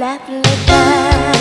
left, left, left.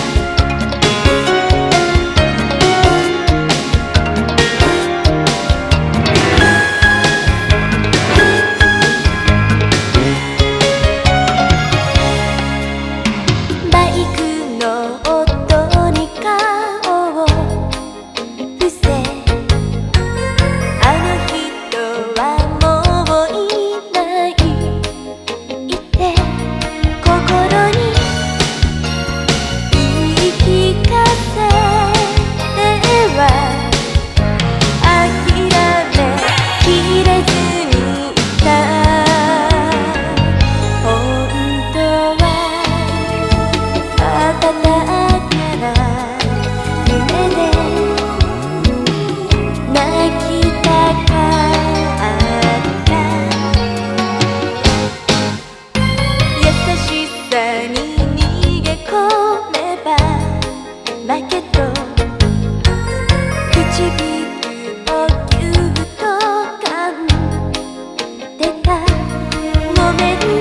đến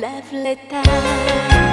lève les tailles.